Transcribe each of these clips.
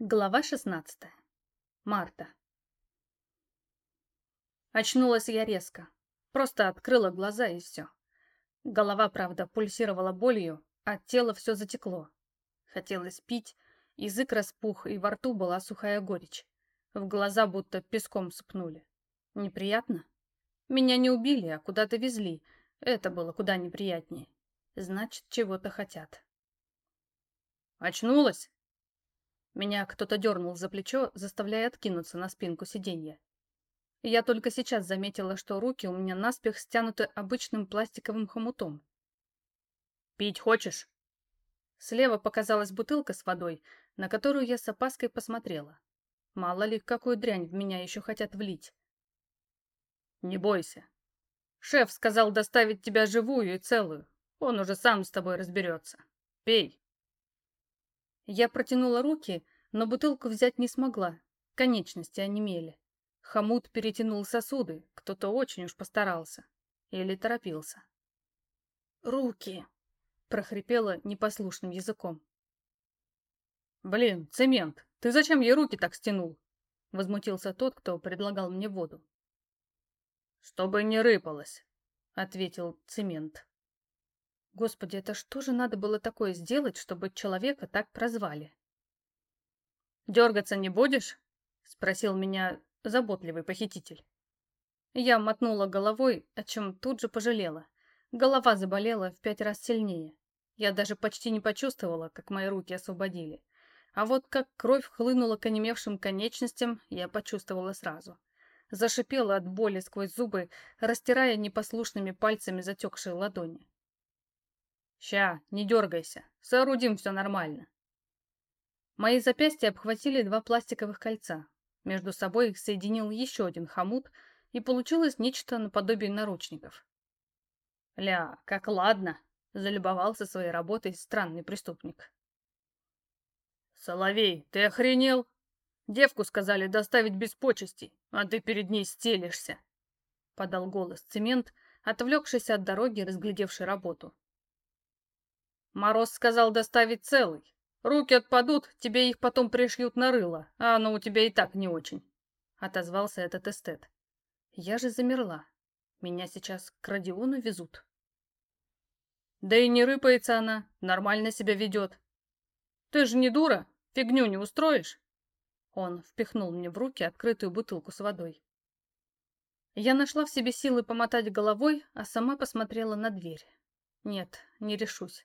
Глава 16. Марта. Очнулась я резко. Просто открыла глаза и все. Голова, правда, пульсировала болью, а тело все затекло. Хотелось пить, язык распух, и во рту была сухая горечь. В глаза будто песком сыпнули. Неприятно? Меня не убили, а куда-то везли. Это было куда неприятнее. Значит, чего-то хотят. «Очнулась?» Меня кто-то дернул за плечо, заставляя откинуться на спинку сиденья. Я только сейчас заметила, что руки у меня наспех стянуты обычным пластиковым хомутом. «Пить хочешь?» Слева показалась бутылка с водой, на которую я с опаской посмотрела. Мало ли, какую дрянь в меня еще хотят влить. «Не бойся. Шеф сказал доставить тебя живую и целую. Он уже сам с тобой разберется. Пей». Я протянула руки, но бутылку взять не смогла. Конечности онемели. Хомут перетянул сосуды, кто-то очень уж постарался. Или торопился. «Руки!» — прохрипела непослушным языком. «Блин, цемент, ты зачем ей руки так стянул?» — возмутился тот, кто предлагал мне воду. «Чтобы не рыпалось», — ответил цемент. Господи, это что же надо было такое сделать, чтобы человека так прозвали? «Дергаться не будешь?» — спросил меня заботливый похититель. Я мотнула головой, о чем тут же пожалела. Голова заболела в пять раз сильнее. Я даже почти не почувствовала, как мои руки освободили. А вот как кровь хлынула к онемевшим конечностям, я почувствовала сразу. Зашипела от боли сквозь зубы, растирая непослушными пальцами затекшие ладони. «Ща, не дергайся, соорудим все нормально». Мои запястья обхватили два пластиковых кольца. Между собой их соединил еще один хомут, и получилось нечто наподобие наручников. «Ля, как ладно!» — залюбовался своей работой странный преступник. «Соловей, ты охренел? Девку сказали доставить без почестей, а ты перед ней стелишься!» — подал голос цемент, отвлекшийся от дороги, разглядевший работу. Мороз сказал доставить целый. Руки отпадут, тебе их потом пришьют на рыло, а оно у тебя и так не очень. Отозвался этот эстет. Я же замерла. Меня сейчас к Родиону везут. Да и не рыпается она, нормально себя ведет. Ты же не дура, фигню не устроишь? Он впихнул мне в руки открытую бутылку с водой. Я нашла в себе силы помотать головой, а сама посмотрела на дверь. Нет, не решусь.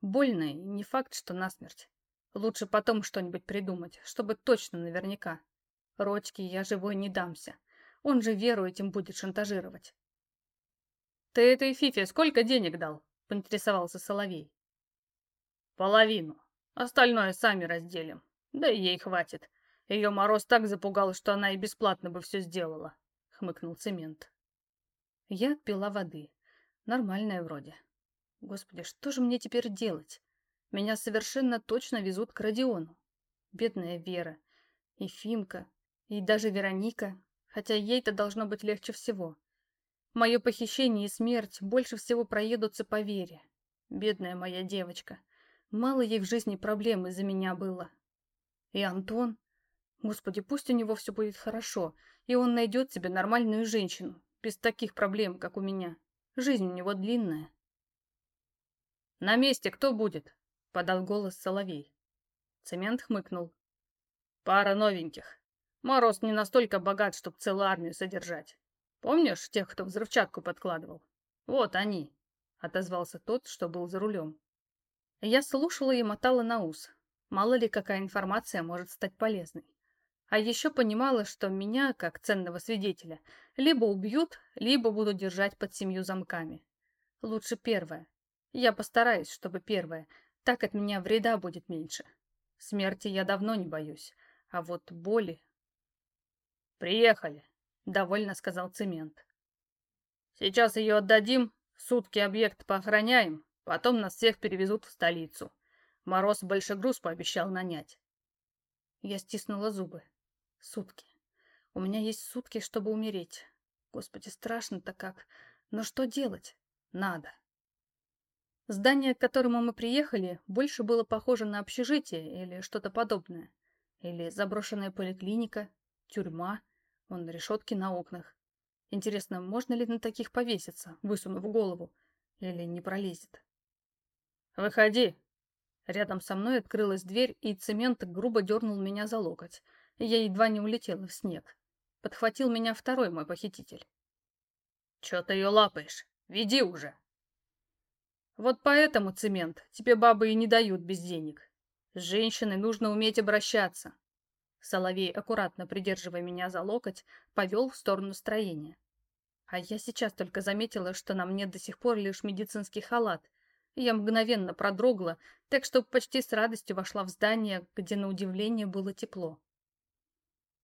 Больно и не факт, что насмерть. Лучше потом что-нибудь придумать, чтобы точно наверняка. Родьке я живой не дамся. Он же Веру этим будет шантажировать. «Ты этой Фифе сколько денег дал?» — поинтересовался Соловей. «Половину. Остальное сами разделим. Да и ей хватит. Ее Мороз так запугал, что она и бесплатно бы все сделала», — хмыкнул Цемент. Я пила воды. Нормальная вроде. Господи, что же мне теперь делать? Меня совершенно точно везут к Родиону. Бедная Вера. И Фимка. И даже Вероника. Хотя ей-то должно быть легче всего. Мое похищение и смерть больше всего проедутся по Вере. Бедная моя девочка. Мало ей в жизни проблем из-за меня было. И Антон... Господи, пусть у него все будет хорошо, и он найдет себе нормальную женщину, без таких проблем, как у меня. Жизнь у него длинная. «На месте кто будет?» — подал голос Соловей. Цемент хмыкнул. «Пара новеньких. Мороз не настолько богат, чтобы целую армию содержать. Помнишь тех, кто взрывчатку подкладывал? Вот они!» — отозвался тот, что был за рулем. Я слушала и мотала на ус. Мало ли, какая информация может стать полезной. А еще понимала, что меня, как ценного свидетеля, либо убьют, либо будут держать под семью замками. Лучше первое. Я постараюсь, чтобы первое. Так от меня вреда будет меньше. Смерти я давно не боюсь. А вот боли... «Приехали», — довольно сказал Цемент. «Сейчас ее отдадим, сутки объект поохраняем, потом нас всех перевезут в столицу. Мороз большегруз пообещал нанять». Я стиснула зубы. Сутки. У меня есть сутки, чтобы умереть. Господи, страшно-то как. Но что делать? Надо. Здание, к которому мы приехали, больше было похоже на общежитие или что-то подобное. Или заброшенная поликлиника, тюрьма, вон решетки на окнах. Интересно, можно ли на таких повеситься, высунув голову? Или не пролезет? «Выходи!» Рядом со мной открылась дверь, и цемент грубо дернул меня за локоть. Я едва не улетела в снег. Подхватил меня второй мой похититель. «Чё ты ее лапаешь? Веди уже!» «Вот поэтому, цемент, тебе бабы и не дают без денег. С женщиной нужно уметь обращаться». Соловей, аккуратно придерживая меня за локоть, повел в сторону строения. А я сейчас только заметила, что на мне до сих пор лишь медицинский халат, я мгновенно продрогла, так что почти с радостью вошла в здание, где, на удивление, было тепло.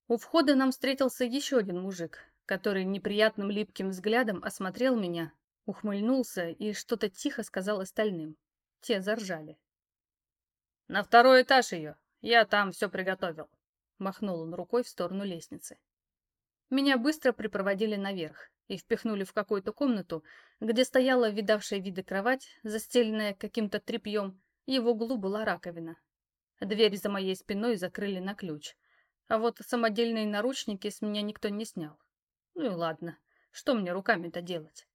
У входа нам встретился еще один мужик, который неприятным липким взглядом осмотрел меня, ухмыльнулся и что-то тихо сказал остальным. Те заржали. «На второй этаж ее! Я там все приготовил!» Махнул он рукой в сторону лестницы. Меня быстро припроводили наверх и впихнули в какую-то комнату, где стояла видавшая виды кровать, застеленная каким-то тряпьем, и в углу была раковина. Дверь за моей спиной закрыли на ключ. А вот самодельные наручники с меня никто не снял. Ну и ладно, что мне руками-то делать?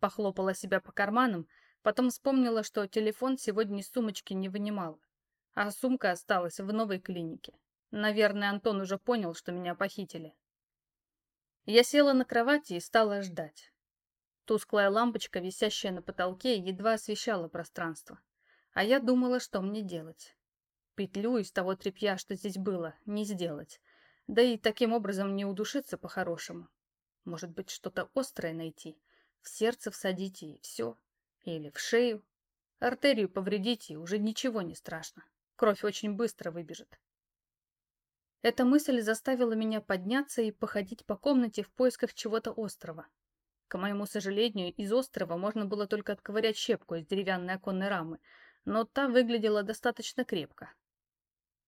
Похлопала себя по карманам, потом вспомнила, что телефон сегодня из сумочки не вынимала, а сумка осталась в новой клинике. Наверное, Антон уже понял, что меня похитили. Я села на кровати и стала ждать. Тусклая лампочка, висящая на потолке, едва освещала пространство. А я думала, что мне делать. Петлю из того тряпья, что здесь было, не сделать. Да и таким образом не удушиться по-хорошему. Может быть, что-то острое найти. В сердце всадить и все. Или в шею. Артерию повредить и уже ничего не страшно. Кровь очень быстро выбежит. Эта мысль заставила меня подняться и походить по комнате в поисках чего-то острого. К моему сожалению, из острова можно было только отковырять щепку из деревянной оконной рамы, но та выглядела достаточно крепко.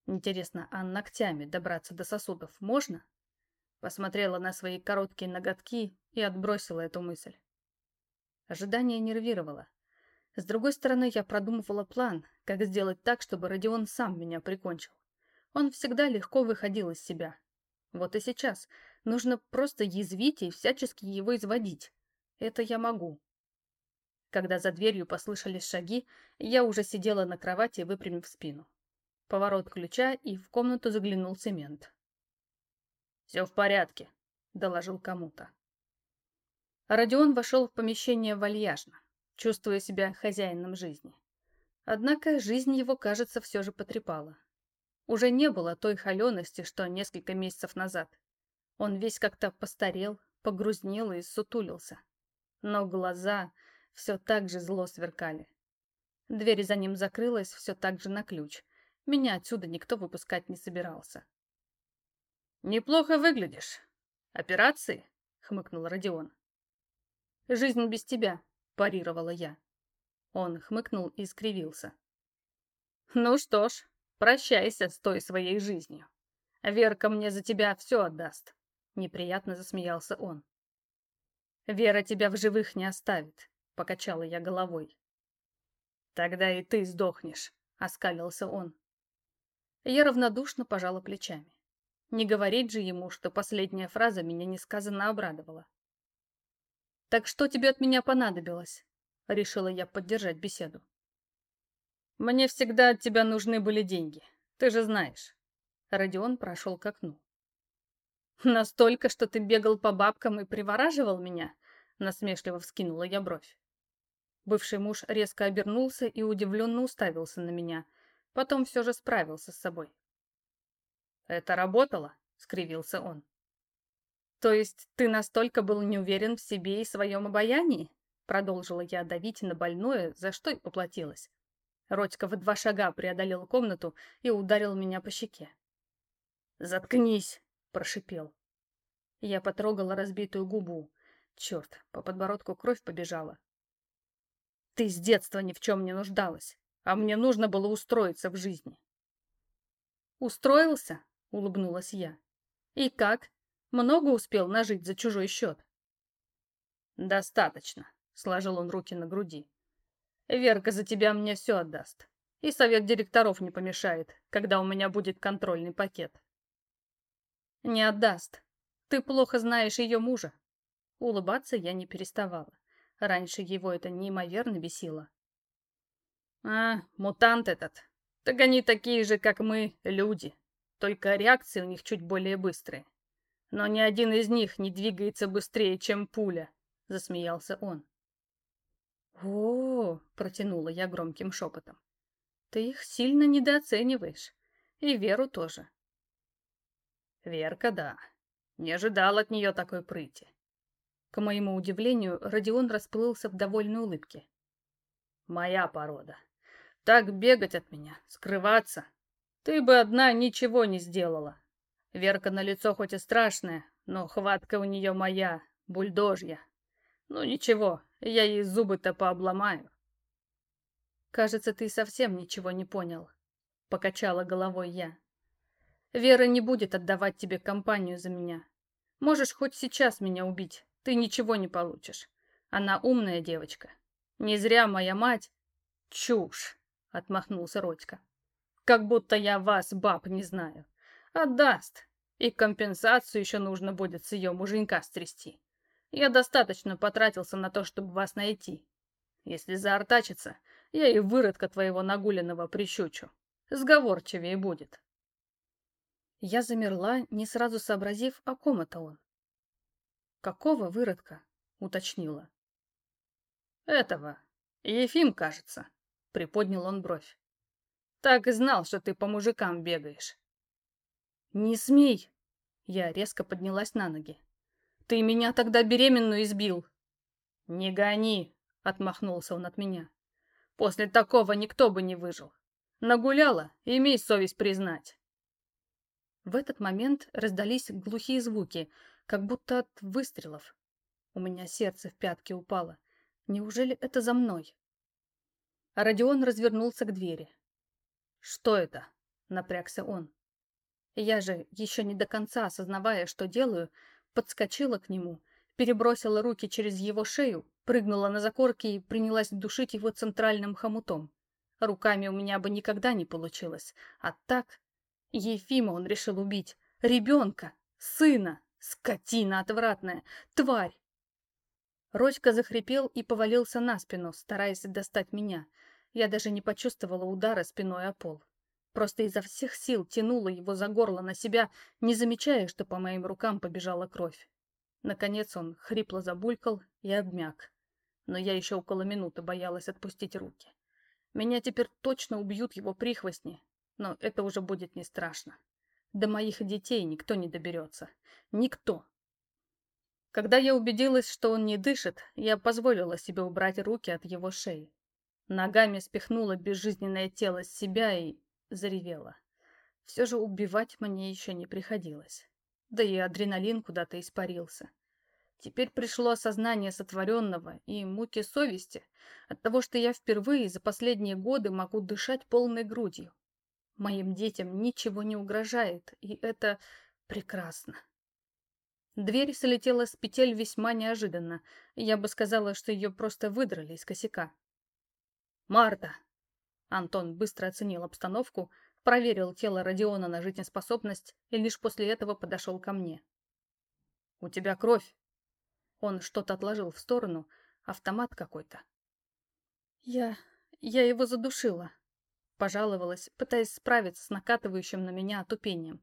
Интересно, а ногтями добраться до сосудов можно? Посмотрела на свои короткие ноготки и отбросила эту мысль. Ожидание нервировало. С другой стороны, я продумывала план, как сделать так, чтобы Родион сам меня прикончил. Он всегда легко выходил из себя. Вот и сейчас нужно просто язвить и всячески его изводить. Это я могу. Когда за дверью послышались шаги, я уже сидела на кровати, выпрямив спину. Поворот ключа, и в комнату заглянул цемент. «Все в порядке», — доложил кому-то. Родион вошел в помещение вальяжно, чувствуя себя хозяином жизни. Однако жизнь его, кажется, все же потрепала. Уже не было той холености, что несколько месяцев назад. Он весь как-то постарел, погрузнел и сутулился. Но глаза все так же зло сверкали. Дверь за ним закрылась все так же на ключ. Меня отсюда никто выпускать не собирался. «Неплохо выглядишь. Операции?» — хмыкнул Родион. «Жизнь без тебя», — парировала я. Он хмыкнул и скривился. «Ну что ж, Прощайся с той своей жизнью. Верка мне за тебя все отдаст. Неприятно засмеялся он. Вера тебя в живых не оставит, покачала я головой. Тогда и ты сдохнешь, оскалился он. Я равнодушно пожала плечами. Не говорить же ему, что последняя фраза меня несказанно обрадовала. «Так что тебе от меня понадобилось?» — решила я поддержать беседу. Мне всегда от тебя нужны были деньги. Ты же знаешь. Родион прошел к окну. Настолько, что ты бегал по бабкам и привораживал меня? Насмешливо вскинула я бровь. Бывший муж резко обернулся и удивленно уставился на меня. Потом все же справился с собой. «Это работало?» — скривился он. «То есть ты настолько был не уверен в себе и своем обаянии?» Продолжила я давить на больное, за что и поплатилась. Родька в два шага преодолел комнату и ударил меня по щеке. «Заткнись!» — прошипел. Я потрогала разбитую губу. Черт, по подбородку кровь побежала. «Ты с детства ни в чем не нуждалась, а мне нужно было устроиться в жизни». «Устроился?» — улыбнулась я. «И как? Много успел нажить за чужой счет?» «Достаточно», — сложил он руки на груди. Верка за тебя мне все отдаст. И совет директоров не помешает, когда у меня будет контрольный пакет. Не отдаст. Ты плохо знаешь ее мужа. Улыбаться я не переставала. Раньше его это неимоверно бесило. А, мутант этот. Так они такие же, как мы, люди. Только реакции у них чуть более быстрые. Но ни один из них не двигается быстрее, чем пуля, засмеялся он. О, -о, -о протянула я громким шепотом. Ты их сильно недооцениваешь. И Веру тоже. Верка, да. Не ожидал от нее такой прыти. К моему удивлению, Родион расплылся в довольной улыбке. Моя порода. Так бегать от меня, скрываться. Ты бы одна ничего не сделала. Верка на лицо хоть и страшная, но хватка у нее моя, бульдожья. Ну ничего, я ей зубы-то пообломаю. Кажется, ты совсем ничего не понял. Покачала головой я. Вера не будет отдавать тебе компанию за меня. Можешь хоть сейчас меня убить, ты ничего не получишь. Она умная девочка. Не зря моя мать... Чушь, отмахнулся Родька. Как будто я вас, баб, не знаю. Отдаст. И компенсацию еще нужно будет с ее муженька стрясти. Я достаточно потратился на то, чтобы вас найти. Если заортачится, я и выродка твоего нагуленного прищучу. Сговорчивее будет. Я замерла, не сразу сообразив, о ком это он. «Какого выродка?» — уточнила. «Этого. Ефим, кажется», — приподнял он бровь. «Так и знал, что ты по мужикам бегаешь». «Не смей!» Я резко поднялась на ноги. «Ты меня тогда беременную избил!» «Не гони!» — отмахнулся он от меня. «После такого никто бы не выжил. Нагуляла, имей совесть признать. В этот момент раздались глухие звуки, как будто от выстрелов. У меня сердце в пятки упало. Неужели это за мной? Родион развернулся к двери. «Что это?» — напрягся он. Я же, еще не до конца осознавая, что делаю, подскочила к нему, перебросила руки через его шею, прыгнула на закорки и принялась душить его центральным хомутом. Руками у меня бы никогда не получилось, а так Ефима он решил убить. Ребенка, сына, скотина отвратная, тварь. Родька захрипел и повалился на спину, стараясь достать меня. Я даже не почувствовала удара спиной о пол. Просто изо всех сил тянула его за горло на себя, не замечая, что по моим рукам побежала кровь. Наконец он хрипло забулькал и обмяк. Но я еще около минуты боялась отпустить руки. Меня теперь точно убьют его прихвостни, но это уже будет не страшно. До моих детей никто не доберется. Никто. Когда я убедилась, что он не дышит, я позволила себе убрать руки от его шеи. Ногами спихнула безжизненное тело с себя и заревела. Все же убивать мне еще не приходилось. Да и адреналин куда-то испарился. Теперь пришло осознание сотворенного и муки совести от того, что я впервые за последние годы могу дышать полной грудью. Моим детям ничего не угрожает, и это прекрасно. Дверь слетела с петель весьма неожиданно. Я бы сказала, что ее просто выдрали из косяка. «Марта!» Антон быстро оценил обстановку, проверил тело Родиона на жизнеспособность и лишь после этого подошел ко мне. «У тебя кровь!» Он что-то отложил в сторону, автомат какой-то. «Я... я его задушила», Пожаловалась, пытаясь справиться с накатывающим на меня отупением.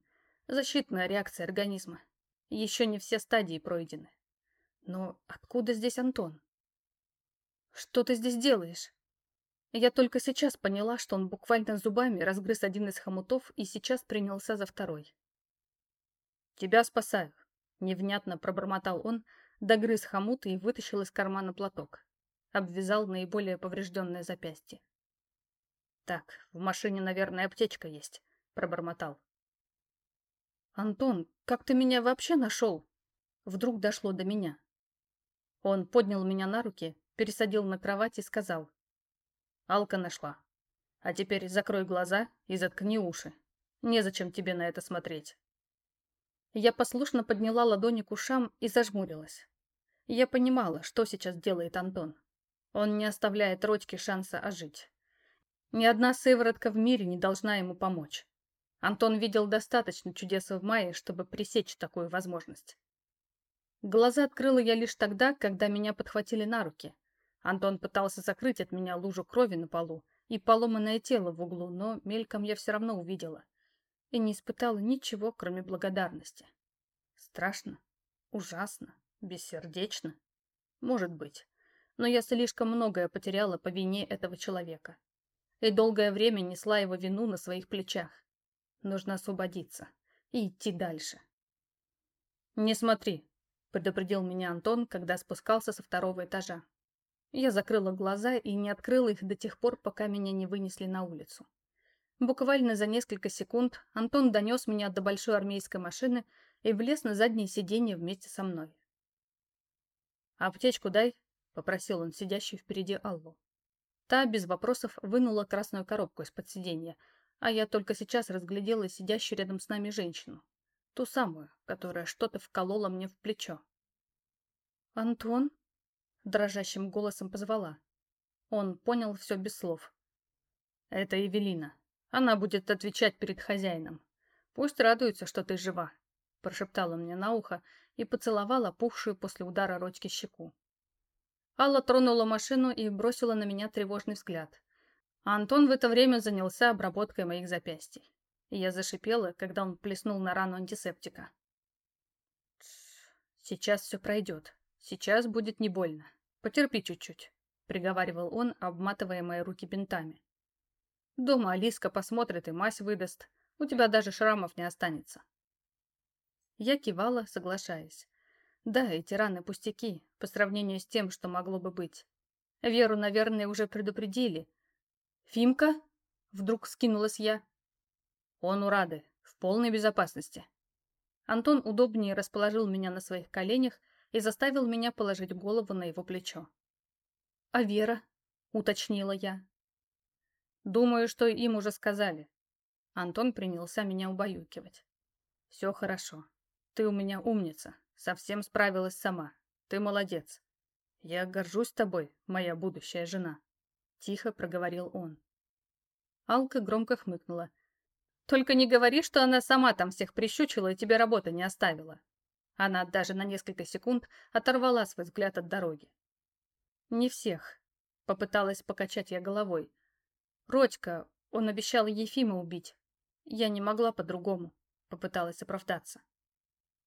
Защитная реакция организма. Еще не все стадии пройдены. Но откуда здесь Антон? Что ты здесь делаешь? Я только сейчас поняла, что он буквально зубами разгрыз один из хомутов и сейчас принялся за второй. «Тебя спасаю», — невнятно пробормотал он, догрыз хомут и вытащил из кармана платок. Обвязал наиболее поврежденное запястье. «Так, в машине, наверное, аптечка есть», — пробормотал. «Антон, как ты меня вообще нашел?» Вдруг дошло до меня. Он поднял меня на руки, пересадил на кровать и сказал. «Алка нашла. А теперь закрой глаза и заткни уши. Незачем тебе на это смотреть». Я послушно подняла ладони к ушам и зажмурилась. Я понимала, что сейчас делает Антон. Он не оставляет Родьке шанса ожить. Ни одна сыворотка в мире не должна ему помочь. Антон видел достаточно чудес в мае, чтобы пресечь такую возможность. Глаза открыла я лишь тогда, когда меня подхватили на руки. Антон пытался закрыть от меня лужу крови на полу и поломанное тело в углу, но мельком я все равно увидела. И не испытала ничего, кроме благодарности. Страшно, ужасно, бессердечно. Может быть. Но я слишком многое потеряла по вине этого человека. И долгое время несла его вину на своих плечах. Нужно освободиться и идти дальше. «Не смотри», — предупредил меня Антон, когда спускался со второго этажа. Я закрыла глаза и не открыла их до тех пор, пока меня не вынесли на улицу. Буквально за несколько секунд Антон донес меня до большой армейской машины и влез на заднее сиденье вместе со мной. «Аптечку дай», — попросил он сидящую впереди Аллу. Та без вопросов вынула красную коробку из-под сиденья, а я только сейчас разглядела сидящую рядом с нами женщину. Ту самую, которая что-то вколола мне в плечо. «Антон?» — дрожащим голосом позвала. Он понял все без слов. «Это Евелина. Она будет отвечать перед хозяином. Пусть радуется, что ты жива», — прошептала мне на ухо и поцеловала пухшую после удара Родьки щеку. Алла тронула машину и бросила на меня тревожный взгляд. А Антон в это время занялся обработкой моих запястий. И я зашипела, когда он плеснул на рану антисептика. «Сейчас все пройдет. Сейчас будет не больно. Потерпи чуть-чуть», — приговаривал он, обматывая мои руки бинтами. «Дома Алиска посмотрит и мазь выдаст. У тебя даже шрамов не останется». Я кивала, соглашаясь. Да, эти раны пустяки, по сравнению с тем, что могло бы быть. Веру, наверное, уже предупредили, «Фимка?» — вдруг скинулась я. «Он у Рады, в полной безопасности». Антон удобнее расположил меня на своих коленях и заставил меня положить голову на его плечо. «А Вера?» — уточнила я. «Думаю, что им уже сказали». Антон принялся меня убаюкивать. «Все хорошо. Ты у меня умница. Совсем справилась сама. Ты молодец. Я горжусь тобой, моя будущая жена». Тихо проговорил он. Алка громко хмыкнула. «Только не говори, что она сама там всех прищучила и тебе работы не оставила». Она даже на несколько секунд оторвала свой взгляд от дороги. «Не всех», — попыталась покачать я головой. «Родька, он обещал Ефима убить. Я не могла по-другому», — попыталась оправдаться.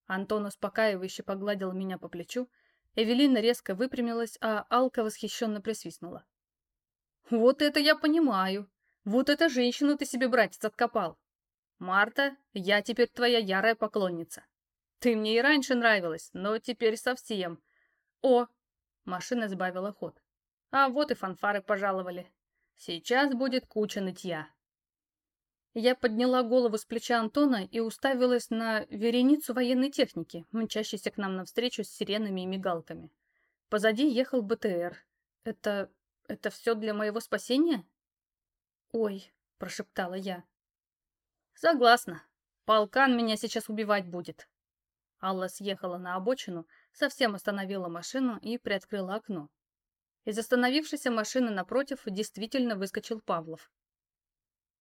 Антон успокаивающе погладил меня по плечу, Эвелина резко выпрямилась, а Алка восхищенно присвистнула. Вот это я понимаю. Вот эта женщину ты себе, братец, откопал. Марта, я теперь твоя ярая поклонница. Ты мне и раньше нравилась, но теперь совсем. О, машина сбавила ход. А вот и фанфары пожаловали. Сейчас будет куча нытья. Я подняла голову с плеча Антона и уставилась на вереницу военной техники, мчащейся к нам навстречу с сиренами и мигалками. Позади ехал БТР. Это это все для моего спасения? Ой, прошептала я. Согласна. Полкан меня сейчас убивать будет. Алла съехала на обочину, совсем остановила машину и приоткрыла окно. Из остановившейся машины напротив действительно выскочил Павлов.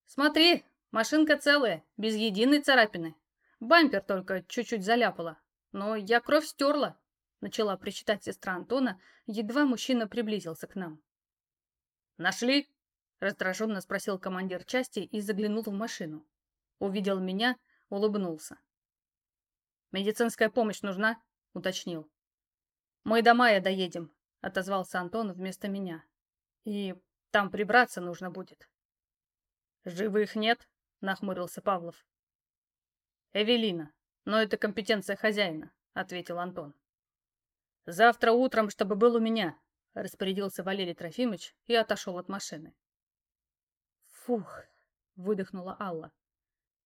«Смотри, машинка целая, без единой царапины. Бампер только чуть-чуть заляпала. Но я кровь стерла», — начала причитать сестра Антона, едва мужчина приблизился к нам. «Нашли?» — раздраженно спросил командир части и заглянул в машину. Увидел меня, улыбнулся. «Медицинская помощь нужна?» — уточнил. «Мы до мая доедем», — отозвался Антон вместо меня. «И там прибраться нужно будет». «Живых нет?» — нахмурился Павлов. «Эвелина, но это компетенция хозяина», — ответил Антон. «Завтра утром, чтобы был у меня», — распорядился Валерий Трофимович и отошел от машины. «Фух!» — выдохнула Алла.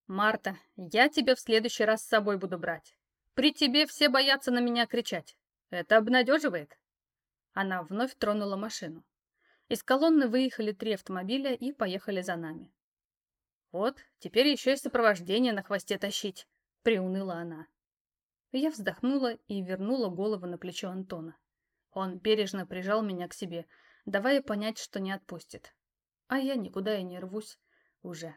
«Марта, я тебя в следующий раз с собой буду брать. При тебе все боятся на меня кричать. Это обнадеживает?» Она вновь тронула машину. Из колонны выехали три автомобиля и поехали за нами. «Вот, теперь еще и сопровождение на хвосте тащить», — приуныла она. Я вздохнула и вернула голову на плечо Антона. Он бережно прижал меня к себе, давая понять, что не отпустит. А я никуда и не рвусь уже.